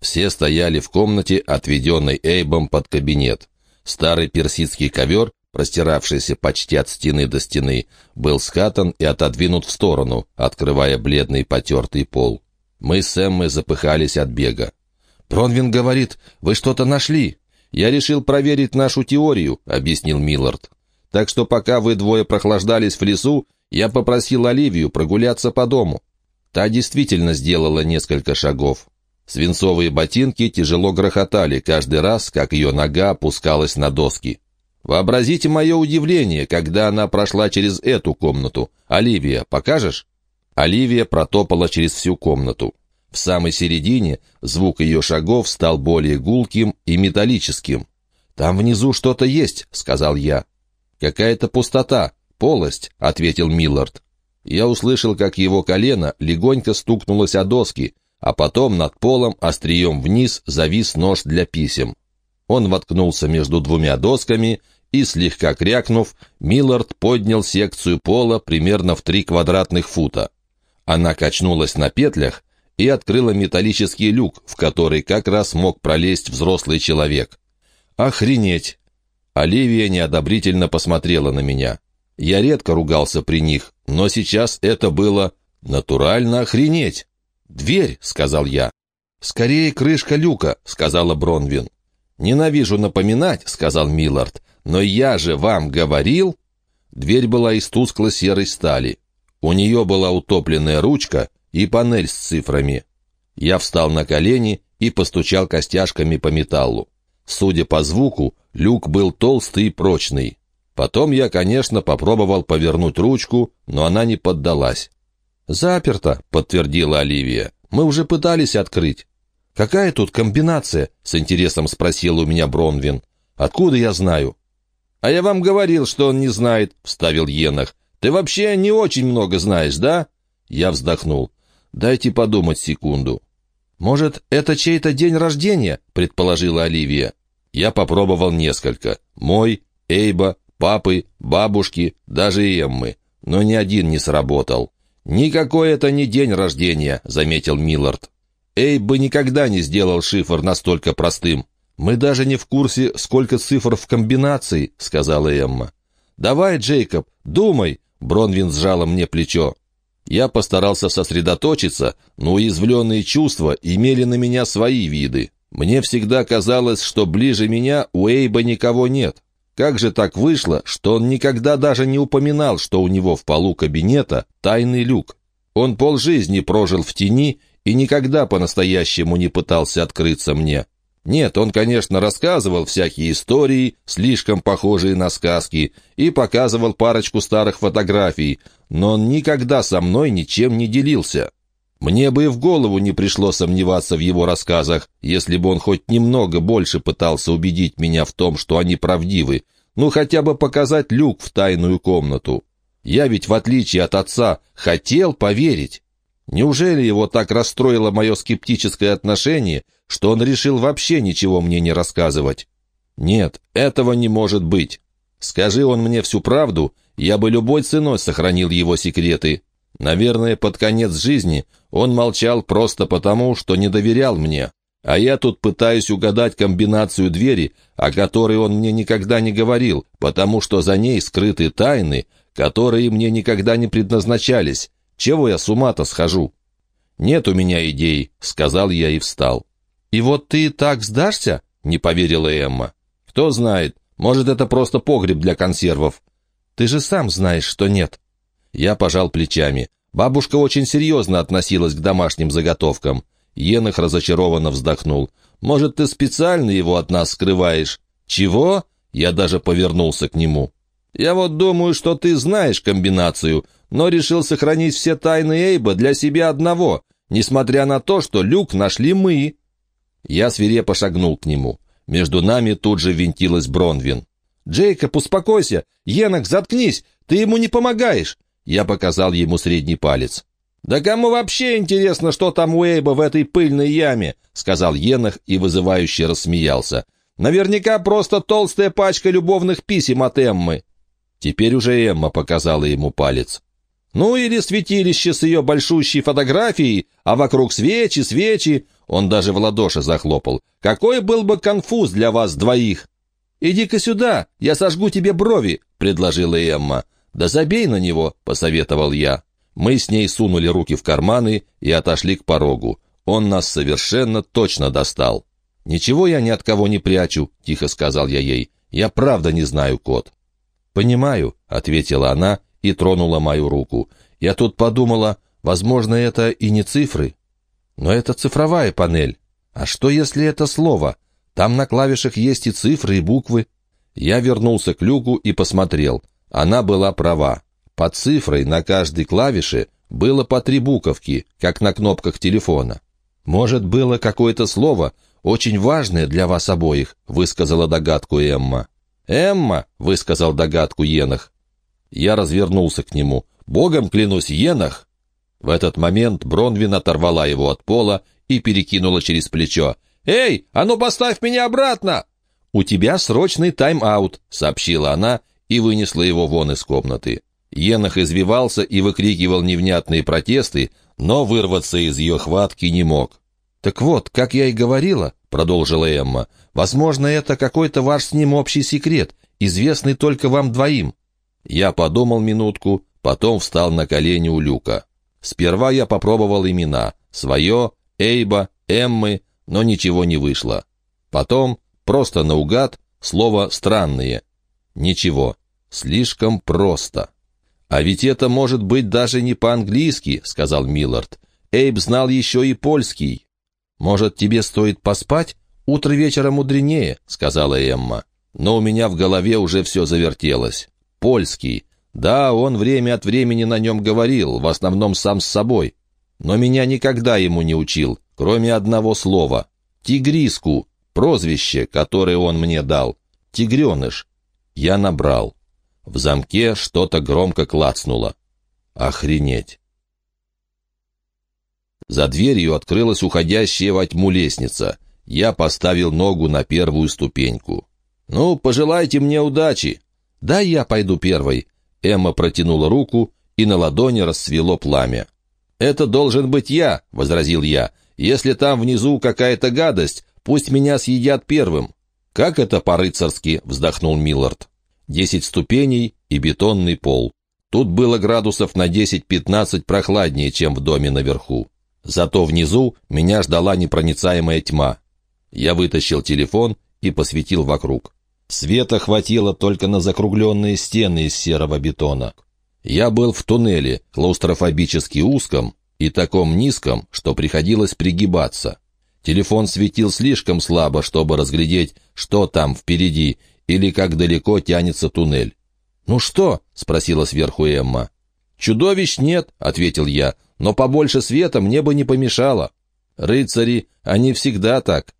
Все стояли в комнате, отведенной Эйбом под кабинет. Старый персидский ковер, простиравшийся почти от стены до стены, был скатан и отодвинут в сторону, открывая бледный потертый пол. Мы с Эммой запыхались от бега. «Пронвин говорит, вы что-то нашли?» «Я решил проверить нашу теорию», — объяснил Миллард. «Так что пока вы двое прохлаждались в лесу, я попросил Оливию прогуляться по дому». Та действительно сделала несколько шагов. Свинцовые ботинки тяжело грохотали каждый раз, как ее нога опускалась на доски. Вообразите мое удивление, когда она прошла через эту комнату. «Оливия, покажешь?» Оливия протопала через всю комнату. В самой середине звук ее шагов стал более гулким и металлическим. «Там внизу что-то есть», — сказал я. «Какая-то пустота, полость», — ответил Миллард. Я услышал, как его колено легонько стукнулось о доски, а потом над полом острием вниз завис нож для писем. Он воткнулся между двумя досками, и, слегка крякнув, Миллард поднял секцию пола примерно в три квадратных фута. Она качнулась на петлях и открыла металлический люк, в который как раз мог пролезть взрослый человек. «Охренеть!» Оливия неодобрительно посмотрела на меня. Я редко ругался при них, но сейчас это было натурально охренеть. «Дверь», — сказал я. «Скорее крышка люка», — сказала Бронвин. «Ненавижу напоминать», — сказал Миллард, «но я же вам говорил...» Дверь была из тускло-серой стали. У нее была утопленная ручка и панель с цифрами. Я встал на колени и постучал костяшками по металлу. Судя по звуку, люк был толстый и прочный. Потом я, конечно, попробовал повернуть ручку, но она не поддалась. «Заперто», — подтвердила Оливия. «Мы уже пытались открыть». «Какая тут комбинация?» — с интересом спросил у меня Бронвин. «Откуда я знаю?» «А я вам говорил, что он не знает», — вставил Енах. «Ты вообще не очень много знаешь, да?» Я вздохнул. «Дайте подумать секунду». «Может, это чей-то день рождения?» — предположила Оливия. Я попробовал несколько. Мой, Эйба, папы, бабушки, даже Эммы. Но ни один не сработал. «Никакой это не день рождения», — заметил Миллард. Эйб бы никогда не сделал шифр настолько простым. «Мы даже не в курсе, сколько цифр в комбинации», — сказала Эмма. «Давай, Джейкоб, думай», — Бронвин сжала мне плечо. Я постарался сосредоточиться, но уязвленные чувства имели на меня свои виды. Мне всегда казалось, что ближе меня у Эйба никого нет. Как же так вышло, что он никогда даже не упоминал, что у него в полу кабинета тайный люк? Он полжизни прожил в тени и никогда по-настоящему не пытался открыться мне. Нет, он, конечно, рассказывал всякие истории, слишком похожие на сказки, и показывал парочку старых фотографий, но он никогда со мной ничем не делился. Мне бы и в голову не пришло сомневаться в его рассказах, если бы он хоть немного больше пытался убедить меня в том, что они правдивы, ну хотя бы показать люк в тайную комнату. Я ведь, в отличие от отца, хотел поверить. Неужели его так расстроило мое скептическое отношение, что он решил вообще ничего мне не рассказывать? Нет, этого не может быть. Скажи он мне всю правду, я бы любой ценой сохранил его секреты. Наверное, под конец жизни он молчал просто потому, что не доверял мне. А я тут пытаюсь угадать комбинацию двери, о которой он мне никогда не говорил, потому что за ней скрыты тайны, которые мне никогда не предназначались. Чего я с ума-то схожу? «Нет у меня идей», — сказал я и встал. «И вот ты так сдашься?» — не поверила Эмма. «Кто знает, может, это просто погреб для консервов». «Ты же сам знаешь, что нет». Я пожал плечами. Бабушка очень серьезно относилась к домашним заготовкам. Енах разочарованно вздохнул. «Может, ты специально его от нас скрываешь?» «Чего?» Я даже повернулся к нему. «Я вот думаю, что ты знаешь комбинацию, но решил сохранить все тайны Эйба для себя одного, несмотря на то, что люк нашли мы». Я свирепо шагнул к нему. Между нами тут же винтилась Бронвин. «Джейкоб, успокойся! Енах, заткнись! Ты ему не помогаешь! Я показал ему средний палец. «Да кому вообще интересно, что там у Эйба в этой пыльной яме?» — сказал Енах и вызывающе рассмеялся. «Наверняка просто толстая пачка любовных писем от Эммы». Теперь уже Эмма показала ему палец. «Ну или святилище с ее большущей фотографией, а вокруг свечи, свечи. Он даже в ладоши захлопал. «Какой был бы конфуз для вас двоих!» «Иди-ка сюда, я сожгу тебе брови», — предложила Эмма. «Да забей на него», — посоветовал я. Мы с ней сунули руки в карманы и отошли к порогу. Он нас совершенно точно достал. «Ничего я ни от кого не прячу», — тихо сказал я ей. «Я правда не знаю код». «Понимаю», — ответила она и тронула мою руку. «Я тут подумала, возможно, это и не цифры. Но это цифровая панель. А что, если это слово? Там на клавишах есть и цифры, и буквы». Я вернулся к люку и посмотрел. Она была права. Под цифрой на каждой клавише было по три буковки, как на кнопках телефона. Может, было какое-то слово, очень важное для вас обоих», — высказала догадку Эмма. «Эмма», — высказал догадку Енах. Я развернулся к нему. «Богом клянусь, Енах!» В этот момент Бронвин оторвала его от пола и перекинула через плечо. «Эй, а ну поставь меня обратно!» «У тебя срочный тайм-аут», — сообщила она и вынесла его вон из комнаты. Енах извивался и выкрикивал невнятные протесты, но вырваться из ее хватки не мог. «Так вот, как я и говорила», — продолжила Эмма, «возможно, это какой-то ваш с ним общий секрет, известный только вам двоим». Я подумал минутку, потом встал на колени у люка. Сперва я попробовал имена — свое, Эйба, Эммы, но ничего не вышло. Потом, просто наугад, слово «странные». Ничего, слишком просто. «А ведь это может быть даже не по-английски», — сказал Миллард. «Эйб знал еще и польский». «Может, тебе стоит поспать? Утро вечера мудренее», — сказала Эмма. Но у меня в голове уже все завертелось. Польский. Да, он время от времени на нем говорил, в основном сам с собой. Но меня никогда ему не учил, кроме одного слова. «Тигриску», прозвище, которое он мне дал. «Тигреныш». Я набрал. В замке что-то громко клацнуло. Охренеть! За дверью открылась уходящая во тьму лестница. Я поставил ногу на первую ступеньку. «Ну, пожелайте мне удачи!» «Да, я пойду первой». Эмма протянула руку, и на ладони расцвело пламя. «Это должен быть я», — возразил я. «Если там внизу какая-то гадость, пусть меня съедят первым». «Как это по-рыцарски?» — вздохнул Миллард. «Десять ступеней и бетонный пол. Тут было градусов на 10-15 прохладнее, чем в доме наверху. Зато внизу меня ждала непроницаемая тьма. Я вытащил телефон и посветил вокруг. Света хватило только на закругленные стены из серого бетона. Я был в туннеле, клаустрофобически узком и таком низком, что приходилось пригибаться. Телефон светил слишком слабо, чтобы разглядеть, что там впереди или как далеко тянется туннель. «Ну что?» — спросила сверху Эмма. «Чудовищ нет», — ответил я, — «но побольше света мне бы не помешало. Рыцари, они всегда так».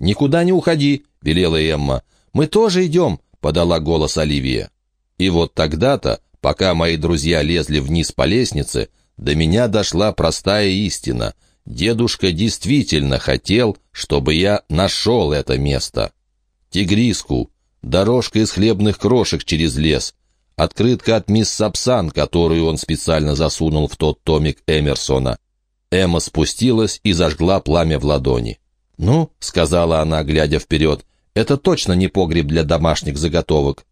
«Никуда не уходи», — велела Эмма. «Мы тоже идем», — подала голос Оливия. И вот тогда-то, пока мои друзья лезли вниз по лестнице, до меня дошла простая истина. Дедушка действительно хотел, чтобы я нашел это место. Тигриску, дорожка из хлебных крошек через лес, Открытка от мисс Сапсан, которую он специально засунул в тот томик Эмерсона. Эмма спустилась и зажгла пламя в ладони. «Ну», — сказала она, глядя вперед, — «это точно не погреб для домашних заготовок».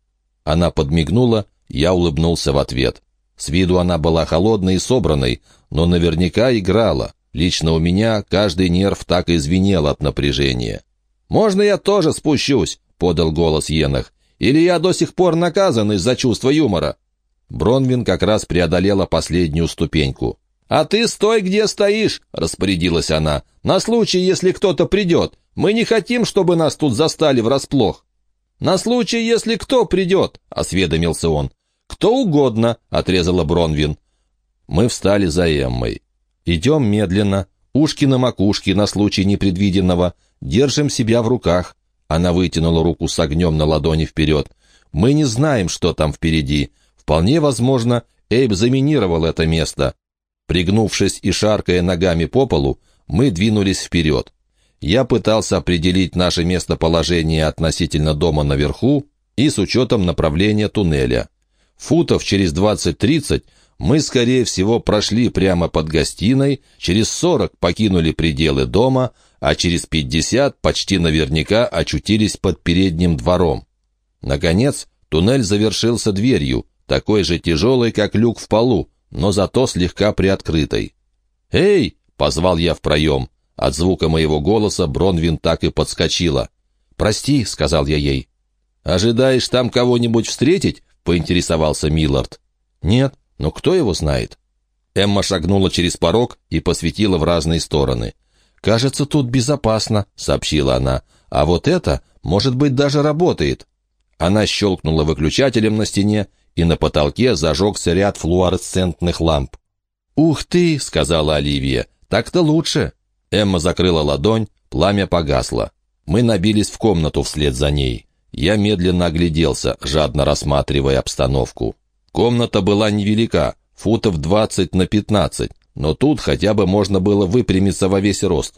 Она подмигнула, я улыбнулся в ответ. С виду она была холодной и собранной, но наверняка играла. Лично у меня каждый нерв так и звенел от напряжения. «Можно я тоже спущусь?» — подал голос Енах. Или я до сих пор наказан из-за чувства юмора?» Бронвин как раз преодолела последнюю ступеньку. «А ты стой, где стоишь!» — распорядилась она. «На случай, если кто-то придет. Мы не хотим, чтобы нас тут застали врасплох». «На случай, если кто придет», — осведомился он. «Кто угодно», — отрезала Бронвин. Мы встали за Эммой. Идем медленно, ушки на макушке на случай непредвиденного, держим себя в руках. Она вытянула руку с огнем на ладони вперед. «Мы не знаем, что там впереди. Вполне возможно, Эйб заминировал это место». Пригнувшись и шаркая ногами по полу, мы двинулись вперед. Я пытался определить наше местоположение относительно дома наверху и с учетом направления туннеля. Футов через 20-30 мы, скорее всего, прошли прямо под гостиной, через сорок покинули пределы дома, а через пятьдесят почти наверняка очутились под передним двором. Наконец, туннель завершился дверью, такой же тяжелой, как люк в полу, но зато слегка приоткрытой. «Эй!» — позвал я в проем. От звука моего голоса Бронвин так и подскочила. «Прости», — сказал я ей. «Ожидаешь там кого-нибудь встретить?» — поинтересовался Миллард. «Нет, но кто его знает?» Эмма шагнула через порог и посветила в разные стороны. «Кажется, тут безопасно», — сообщила она. «А вот это, может быть, даже работает». Она щелкнула выключателем на стене, и на потолке зажегся ряд флуоресцентных ламп. «Ух ты!» — сказала Оливия. «Так-то лучше!» Эмма закрыла ладонь, пламя погасло. Мы набились в комнату вслед за ней. Я медленно огляделся, жадно рассматривая обстановку. Комната была невелика, футов 20 на 15, но тут хотя бы можно было выпрямиться во весь рост.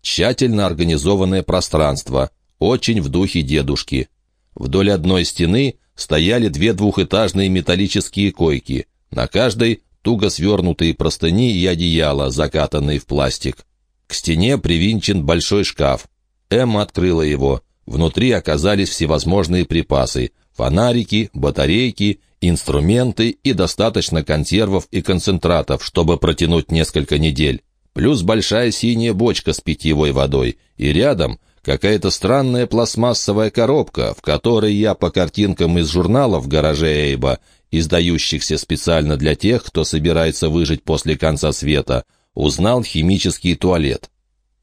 Тщательно организованное пространство, очень в духе дедушки. Вдоль одной стены стояли две двухэтажные металлические койки. На каждой туго свернутые простыни и одеяла, закатанные в пластик. К стене привинчен большой шкаф. Эмма открыла его. Внутри оказались всевозможные припасы. Фонарики, батарейки, инструменты и достаточно консервов и концентратов, чтобы протянуть несколько недель. Плюс большая синяя бочка с питьевой водой. И рядом какая-то странная пластмассовая коробка, в которой я по картинкам из журнала в гараже Эйба, издающихся специально для тех, кто собирается выжить после конца света, узнал химический туалет.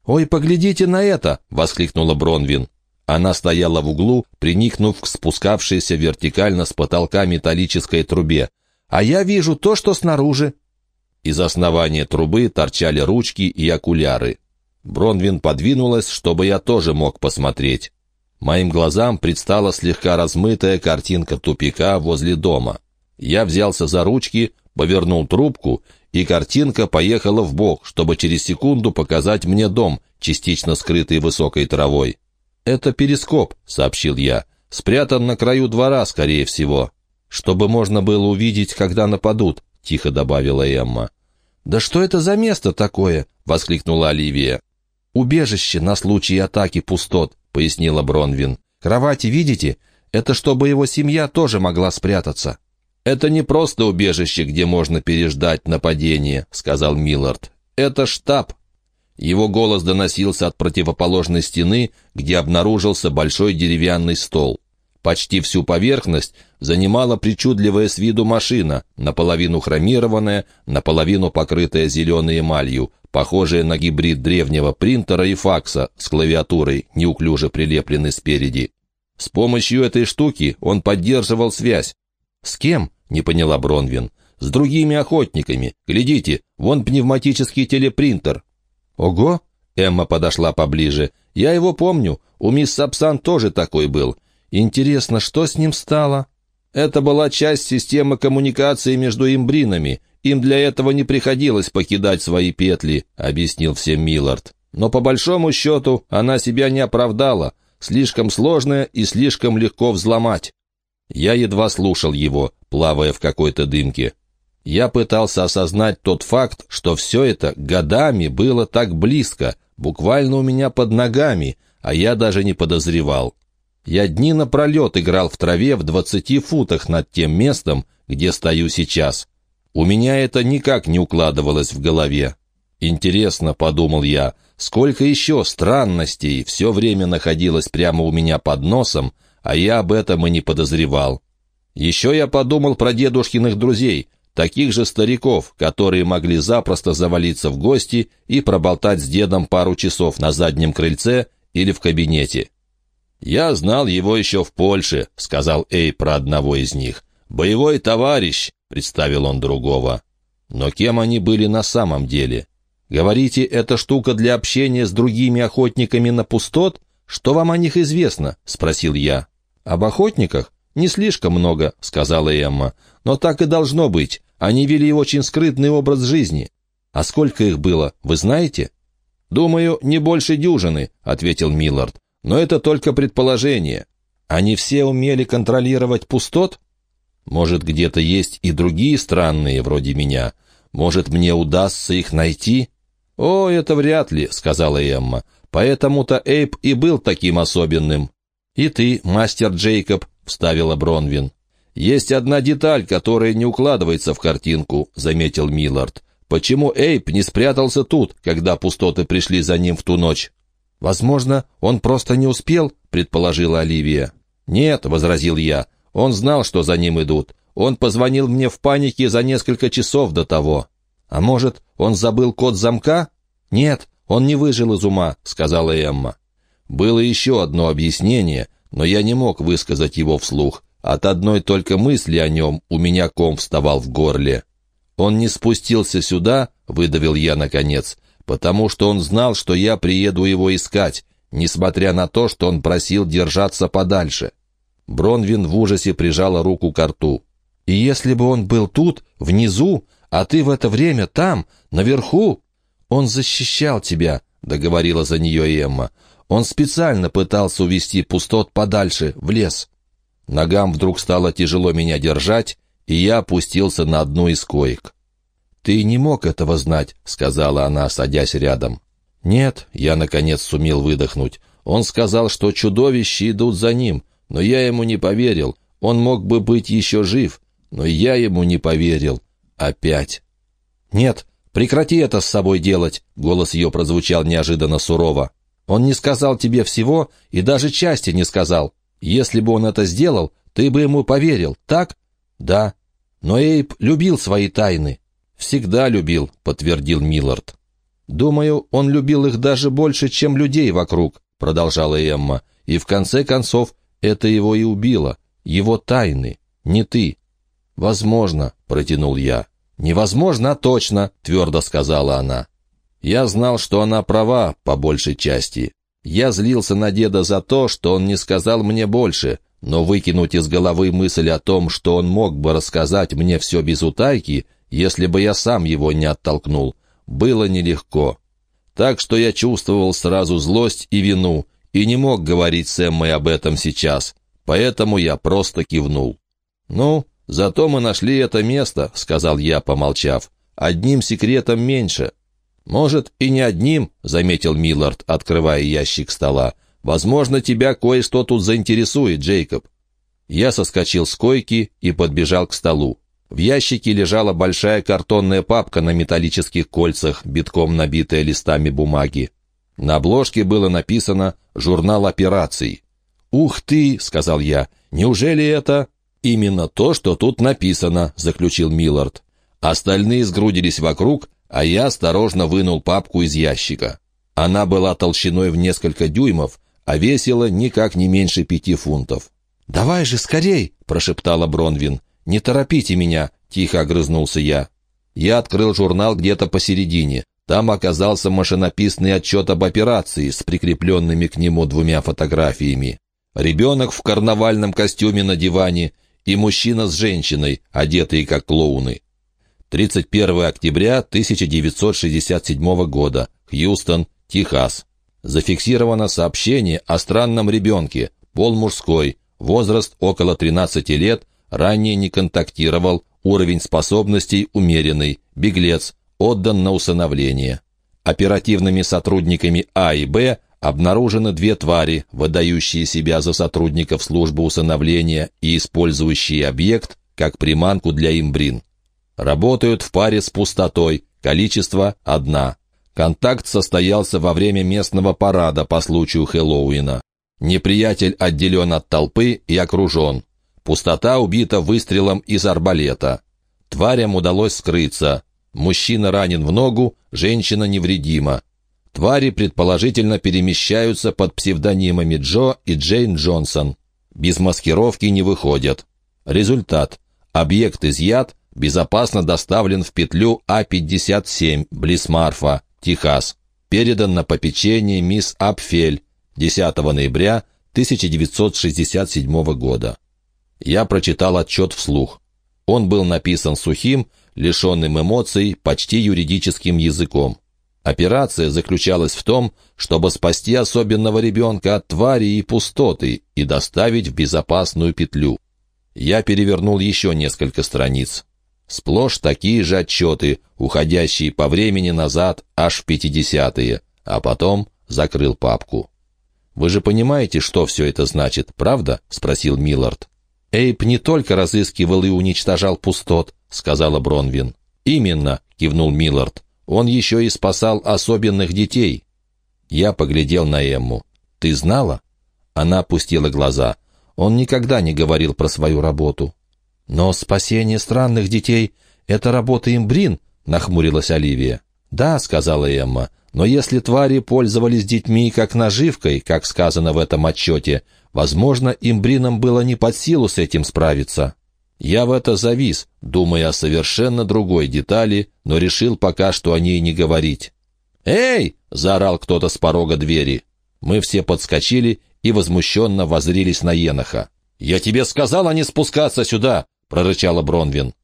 «Ой, поглядите на это!» — воскликнула Бронвин. Она стояла в углу, приникнув к спускавшейся вертикально с потолка металлической трубе. «А я вижу то, что снаружи». Из основания трубы торчали ручки и окуляры. Бронвин подвинулась, чтобы я тоже мог посмотреть. Моим глазам предстала слегка размытая картинка тупика возле дома. Я взялся за ручки, повернул трубку, и картинка поехала в бок, чтобы через секунду показать мне дом, частично скрытый высокой травой. «Это перископ», — сообщил я. «Спрятан на краю двора, скорее всего». «Чтобы можно было увидеть, когда нападут», — тихо добавила Эмма. «Да что это за место такое?» — воскликнула Оливия. «Убежище на случай атаки пустот», — пояснила Бронвин. «Кровати видите? Это чтобы его семья тоже могла спрятаться». «Это не просто убежище, где можно переждать нападение», — сказал Миллард. «Это штаб». Его голос доносился от противоположной стены, где обнаружился большой деревянный стол. Почти всю поверхность занимала причудливая с виду машина, наполовину хромированная, наполовину покрытая зеленой эмалью, похожая на гибрид древнего принтера и факса с клавиатурой, неуклюже прилепленной спереди. С помощью этой штуки он поддерживал связь. «С кем?» — не поняла Бронвин. «С другими охотниками. Глядите, вон пневматический телепринтер». «Ого!» — Эмма подошла поближе. «Я его помню. У мисс Сапсан тоже такой был. Интересно, что с ним стало?» «Это была часть системы коммуникации между имбринами. Им для этого не приходилось покидать свои петли», — объяснил всем Миллард. «Но по большому счету она себя не оправдала. Слишком сложная и слишком легко взломать». Я едва слушал его, плавая в какой-то дымке. Я пытался осознать тот факт, что все это годами было так близко, буквально у меня под ногами, а я даже не подозревал. Я дни напролет играл в траве в двадцати футах над тем местом, где стою сейчас. У меня это никак не укладывалось в голове. Интересно, подумал я, сколько еще странностей все время находилось прямо у меня под носом, а я об этом и не подозревал. Еще я подумал про дедушкиных друзей, таких же стариков, которые могли запросто завалиться в гости и проболтать с дедом пару часов на заднем крыльце или в кабинете. «Я знал его еще в Польше», — сказал Эй про одного из них. «Боевой товарищ», — представил он другого. Но кем они были на самом деле? Говорите, это штука для общения с другими охотниками на пустот? Что вам о них известно?» — спросил я. «Об охотниках? Не слишком много», — сказала Эмма. «Но так и должно быть. Они вели очень скрытный образ жизни». «А сколько их было, вы знаете?» «Думаю, не больше дюжины», — ответил Миллард. «Но это только предположение. Они все умели контролировать пустот?» Может, где-то есть и другие странные, вроде меня. Может, мне удастся их найти?» «О, это вряд ли», — сказала Эмма. «Поэтому-то Эйп и был таким особенным». «И ты, мастер Джейкоб», — вставила Бронвин. «Есть одна деталь, которая не укладывается в картинку», — заметил Миллард. «Почему Эйп не спрятался тут, когда пустоты пришли за ним в ту ночь?» «Возможно, он просто не успел», — предположила Оливия. «Нет», — возразил я, — «он знал, что за ним идут. Он позвонил мне в панике за несколько часов до того». «А может, он забыл код замка?» «Нет, он не выжил из ума», — сказала Эмма. Было еще одно объяснение, но я не мог высказать его вслух. От одной только мысли о нем у меня ком вставал в горле. «Он не спустился сюда», — выдавил я наконец, «потому что он знал, что я приеду его искать, несмотря на то, что он просил держаться подальше». Бронвин в ужасе прижала руку к рту. «И если бы он был тут, внизу, а ты в это время там, наверху, он защищал тебя», — договорила за нее Эмма. «Он специально пытался увести пустот подальше, в лес». Ногам вдруг стало тяжело меня держать, и я опустился на одну из коек. «Ты не мог этого знать», — сказала она, садясь рядом. «Нет», — я, наконец, сумел выдохнуть. «Он сказал, что чудовища идут за ним, но я ему не поверил. Он мог бы быть еще жив, но я ему не поверил. Опять». «Нет, прекрати это с собой делать», — голос ее прозвучал неожиданно сурово. «Он не сказал тебе всего и даже части не сказал. Если бы он это сделал, ты бы ему поверил, так?» «Да». «Но Эйп любил свои тайны». «Всегда любил», — подтвердил Миллард. «Думаю, он любил их даже больше, чем людей вокруг», — продолжала Эмма. «И в конце концов, это его и убило. Его тайны, не ты». «Возможно», — протянул я. «Невозможно, а точно», — твердо сказала она. Я знал, что она права, по большей части. Я злился на деда за то, что он не сказал мне больше, но выкинуть из головы мысль о том, что он мог бы рассказать мне все без утайки, если бы я сам его не оттолкнул, было нелегко. Так что я чувствовал сразу злость и вину, и не мог говорить с Эммой об этом сейчас, поэтому я просто кивнул. «Ну, зато мы нашли это место», — сказал я, помолчав. «Одним секретом меньше». «Может, и не одним», — заметил Миллард, открывая ящик стола. «Возможно, тебя кое-что тут заинтересует, Джейкоб». Я соскочил с койки и подбежал к столу. В ящике лежала большая картонная папка на металлических кольцах, битком набитая листами бумаги. На обложке было написано «Журнал операций». «Ух ты!» — сказал я. «Неужели это...» «Именно то, что тут написано», — заключил Миллард. Остальные сгрудились вокруг, а я осторожно вынул папку из ящика. Она была толщиной в несколько дюймов, а весила никак не меньше пяти фунтов. «Давай же скорей!» — прошептала Бронвин. «Не торопите меня!» — тихо огрызнулся я. Я открыл журнал где-то посередине. Там оказался машинописный отчет об операции с прикрепленными к нему двумя фотографиями. Ребенок в карнавальном костюме на диване и мужчина с женщиной, одетые как клоуны. 31 октября 1967 года. Хьюстон, Техас. Зафиксировано сообщение о странном ребенке, пол мужской, возраст около 13 лет, ранее не контактировал, уровень способностей умеренный, беглец, отдан на усыновление. Оперативными сотрудниками А и Б обнаружены две твари, выдающие себя за сотрудников службы усыновления и использующие объект как приманку для имбрин. Работают в паре с пустотой, количество – одна. Контакт состоялся во время местного парада по случаю Хэллоуина. Неприятель отделен от толпы и окружен. Пустота убита выстрелом из арбалета. Тварям удалось скрыться. Мужчина ранен в ногу, женщина невредима. Твари предположительно перемещаются под псевдонимами Джо и Джейн Джонсон. Без маскировки не выходят. Результат. Объект изъят, безопасно доставлен в петлю А-57, близ Марфа, Техас. Передан на попечение мисс Апфель 10 ноября 1967 года. Я прочитал отчет вслух. Он был написан сухим, лишенным эмоций, почти юридическим языком. Операция заключалась в том, чтобы спасти особенного ребенка от твари и пустоты и доставить в безопасную петлю. Я перевернул еще несколько страниц. Сплошь такие же отчеты, уходящие по времени назад аж в пятидесятые, а потом закрыл папку. «Вы же понимаете, что все это значит, правда?» — спросил Миллард. «Эйп не только разыскивал и уничтожал пустот», — сказала Бронвин. «Именно», — кивнул Миллард. «Он еще и спасал особенных детей». Я поглядел на Эмму. «Ты знала?» Она опустила глаза. Он никогда не говорил про свою работу. «Но спасение странных детей — это работа имбрин», — нахмурилась Оливия. «Да», — сказала Эмма, — «но если твари пользовались детьми как наживкой, как сказано в этом отчете, возможно, имбринам было не под силу с этим справиться». Я в это завис, думая о совершенно другой детали, но решил пока что о ней не говорить. «Эй!» — заорал кто-то с порога двери. Мы все подскочили и возмущенно возрились на Еноха. «Я тебе сказала не спускаться сюда!» — прорычала Бронвин.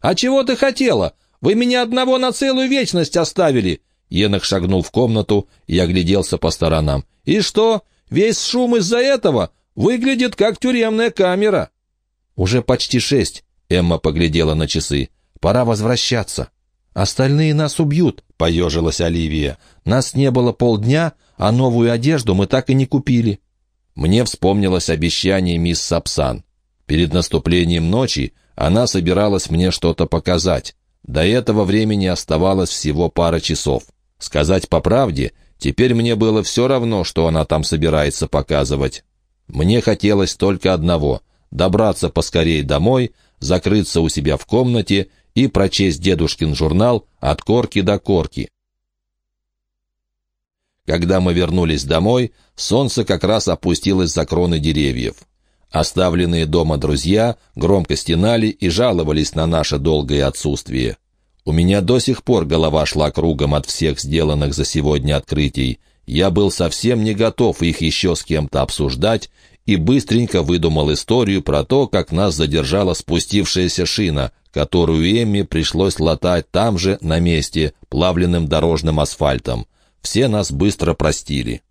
«А чего ты хотела? Вы меня одного на целую вечность оставили!» Енох шагнул в комнату и огляделся по сторонам. «И что? Весь шум из-за этого? Выглядит как тюремная камера!» «Уже почти шесть», — Эмма поглядела на часы. «Пора возвращаться». «Остальные нас убьют», — поежилась Оливия. «Нас не было полдня, а новую одежду мы так и не купили». Мне вспомнилось обещание мисс Сапсан. Перед наступлением ночи она собиралась мне что-то показать. До этого времени оставалось всего пара часов. Сказать по правде, теперь мне было все равно, что она там собирается показывать. Мне хотелось только одного — добраться поскорее домой, закрыться у себя в комнате и прочесть дедушкин журнал от корки до корки. Когда мы вернулись домой, солнце как раз опустилось за кроны деревьев. Оставленные дома друзья громко стенали и жаловались на наше долгое отсутствие. У меня до сих пор голова шла кругом от всех сделанных за сегодня открытий. Я был совсем не готов их еще с кем-то обсуждать и быстренько выдумал историю про то, как нас задержала спустившаяся шина, которую Эмми пришлось латать там же, на месте, плавленным дорожным асфальтом. Все нас быстро простили.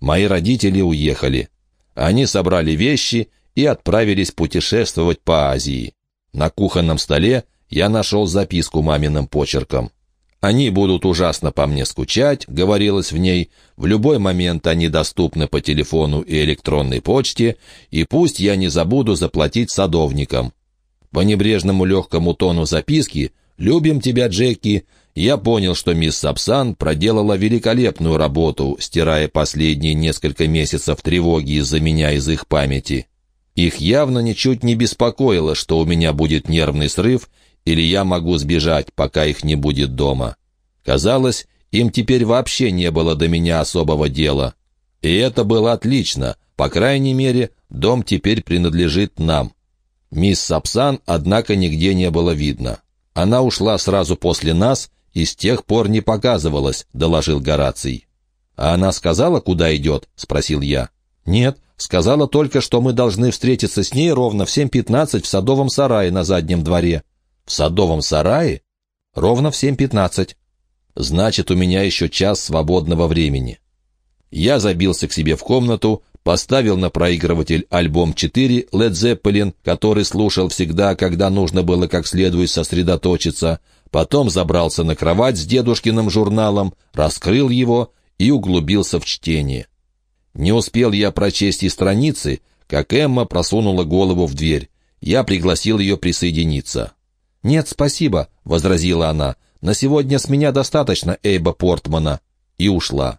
Мои родители уехали. Они собрали вещи и отправились путешествовать по Азии. На кухонном столе я нашел записку маминым почерком. «Они будут ужасно по мне скучать», — говорилось в ней. «В любой момент они доступны по телефону и электронной почте, и пусть я не забуду заплатить садовникам». По небрежному легкому тону записки «Любим тебя, Джеки», я понял, что мисс Сапсан проделала великолепную работу, стирая последние несколько месяцев тревоги из-за меня из их памяти. Их явно ничуть не беспокоило, что у меня будет нервный срыв, или я могу сбежать, пока их не будет дома. Казалось, им теперь вообще не было до меня особого дела. И это было отлично, по крайней мере, дом теперь принадлежит нам. Мисс Сапсан, однако, нигде не было видно. Она ушла сразу после нас и с тех пор не показывалась», — доложил Гораций. «А она сказала, куда идет?» — спросил я. «Нет, сказала только, что мы должны встретиться с ней ровно в 7.15 в садовом сарае на заднем дворе». «В садовом сарае?» «Ровно в 7.15». «Значит, у меня еще час свободного времени». Я забился к себе в комнату, поставил на проигрыватель альбом 4 Led Zeppelin, который слушал всегда, когда нужно было как следует сосредоточиться, потом забрался на кровать с дедушкиным журналом, раскрыл его и углубился в чтение. Не успел я прочесть и страницы, как Эмма просунула голову в дверь. Я пригласил ее присоединиться. «Нет, спасибо», — возразила она. «На сегодня с меня достаточно Эйба Портмана». И ушла.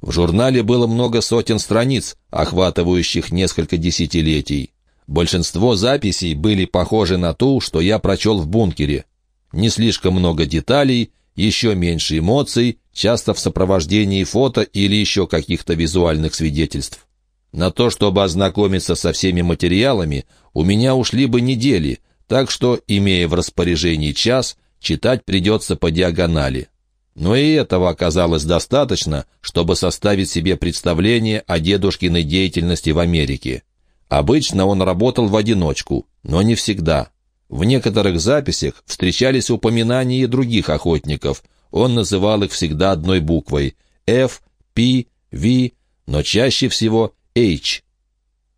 В журнале было много сотен страниц, охватывающих несколько десятилетий. Большинство записей были похожи на ту, что я прочел в бункере. Не слишком много деталей, еще меньше эмоций, часто в сопровождении фото или еще каких-то визуальных свидетельств. На то, чтобы ознакомиться со всеми материалами, у меня ушли бы недели, так что, имея в распоряжении час, читать придется по диагонали. Но и этого оказалось достаточно, чтобы составить себе представление о дедушкиной деятельности в Америке. Обычно он работал в одиночку, но не всегда. В некоторых записях встречались упоминания и других охотников. Он называл их всегда одной буквой – F, P, V, но чаще всего H.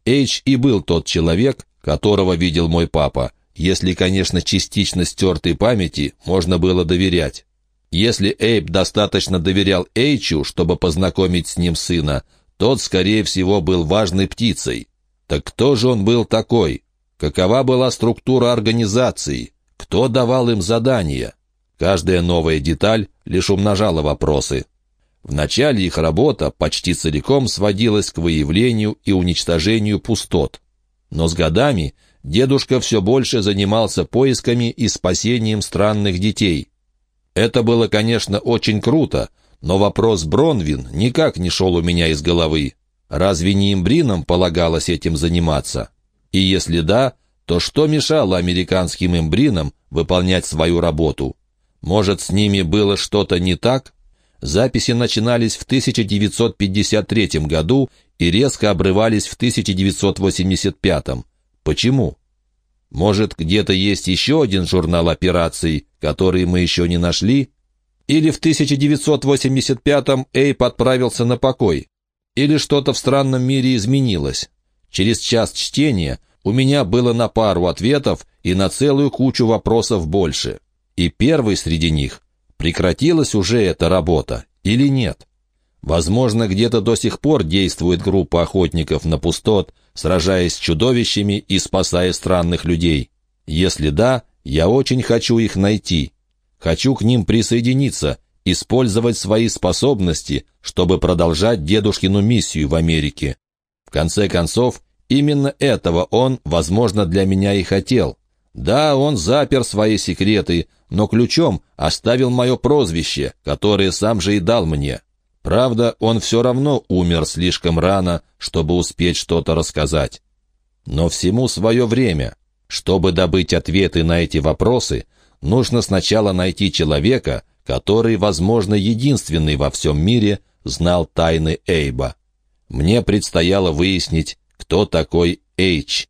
H и был тот человек, которого видел мой папа, если, конечно, частично стертой памяти можно было доверять. Если Эйб достаточно доверял Эйчу, чтобы познакомить с ним сына, тот, скорее всего, был важной птицей. Так кто же он был такой? Какова была структура организации? Кто давал им задания? Каждая новая деталь лишь умножала вопросы. Вначале их работа почти целиком сводилась к выявлению и уничтожению пустот. Но с годами дедушка все больше занимался поисками и спасением странных детей. Это было, конечно, очень круто, но вопрос Бронвин никак не шел у меня из головы. Разве не имбринам полагалось этим заниматься? И если да, то что мешало американским имбринам выполнять свою работу? Может, с ними было что-то не так? Записи начинались в 1953 году и резко обрывались в 1985. Почему? Может, где-то есть еще один журнал операций, который мы еще не нашли? Или в 1985-м Эйп отправился на покой? Или что-то в странном мире изменилось? Через час чтения у меня было на пару ответов и на целую кучу вопросов больше. И первый среди них – прекратилась уже эта работа или нет? Возможно, где-то до сих пор действует группа охотников на пустот, сражаясь с чудовищами и спасая странных людей. Если да, я очень хочу их найти. Хочу к ним присоединиться, использовать свои способности, чтобы продолжать дедушкину миссию в Америке. В конце концов, именно этого он, возможно, для меня и хотел. Да, он запер свои секреты, но ключом оставил мое прозвище, которое сам же и дал мне. Правда, он все равно умер слишком рано, чтобы успеть что-то рассказать. Но всему свое время. Чтобы добыть ответы на эти вопросы, нужно сначала найти человека, который, возможно, единственный во всем мире, знал тайны Эйба. Мне предстояло выяснить, кто такой Эйч.